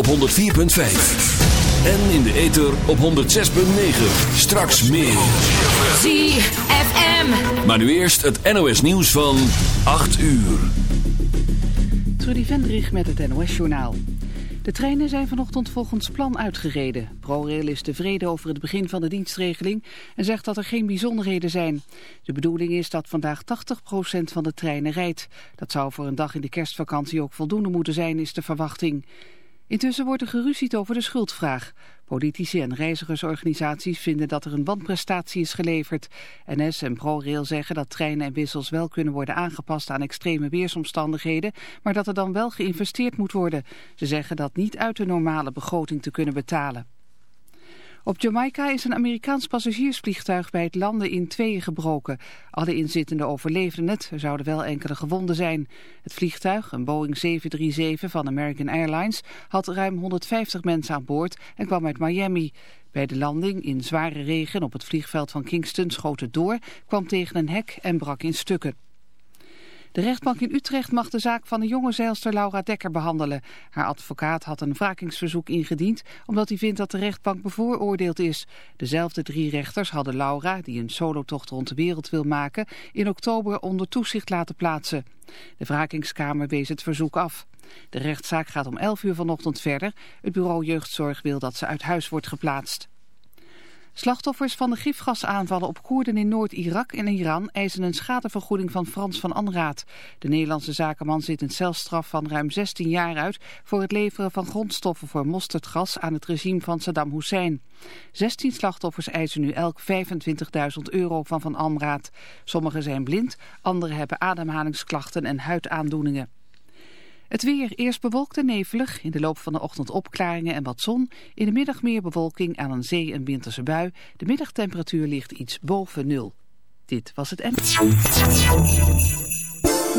op 104.5. En in de ether op 106.9. Straks meer. ZFM. Maar nu eerst het NOS nieuws van 8 uur. Trudy Vendrich met het NOS-journaal. De treinen zijn vanochtend volgens plan uitgereden. ProRail is tevreden over het begin van de dienstregeling en zegt dat er geen bijzonderheden zijn. De bedoeling is dat vandaag 80% van de treinen rijdt. Dat zou voor een dag in de kerstvakantie ook voldoende moeten zijn, is de verwachting. Intussen wordt er geruzied over de schuldvraag. Politici en reizigersorganisaties vinden dat er een wanprestatie is geleverd. NS en ProRail zeggen dat treinen en wissels wel kunnen worden aangepast aan extreme weersomstandigheden, maar dat er dan wel geïnvesteerd moet worden. Ze zeggen dat niet uit de normale begroting te kunnen betalen. Op Jamaica is een Amerikaans passagiersvliegtuig bij het landen in tweeën gebroken. Alle inzittenden overleefden het, er zouden wel enkele gewonden zijn. Het vliegtuig, een Boeing 737 van American Airlines, had ruim 150 mensen aan boord en kwam uit Miami. Bij de landing in zware regen op het vliegveld van Kingston schoot het door, kwam tegen een hek en brak in stukken. De rechtbank in Utrecht mag de zaak van de jonge zeilster Laura Dekker behandelen. Haar advocaat had een wrakingsverzoek ingediend omdat hij vindt dat de rechtbank bevooroordeeld is. Dezelfde drie rechters hadden Laura, die een solotocht rond de wereld wil maken, in oktober onder toezicht laten plaatsen. De wrakingskamer wees het verzoek af. De rechtszaak gaat om 11 uur vanochtend verder. Het bureau jeugdzorg wil dat ze uit huis wordt geplaatst. Slachtoffers van de gifgasaanvallen op Koerden in Noord-Irak en Iran eisen een schadevergoeding van Frans van Anraat. De Nederlandse zakenman zit een celstraf van ruim 16 jaar uit voor het leveren van grondstoffen voor mosterdgas aan het regime van Saddam Hussein. 16 slachtoffers eisen nu elk 25.000 euro van Van Anraat. Sommigen zijn blind, anderen hebben ademhalingsklachten en huidaandoeningen. Het weer eerst bewolkt en nevelig. In de loop van de ochtend opklaringen en wat zon. In de middag meer bewolking aan een zee- en winterse bui. De middagtemperatuur ligt iets boven nul. Dit was het M.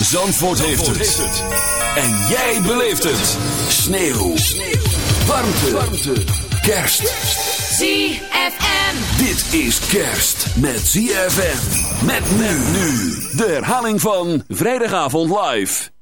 Zandvoort, heeft, het. En jij beleeft het. Sneeuw. Warmte. Warmte. Kerst. ZFM. Dit is kerst met ZFM. Met men nu. De herhaling van Vrijdagavond Live.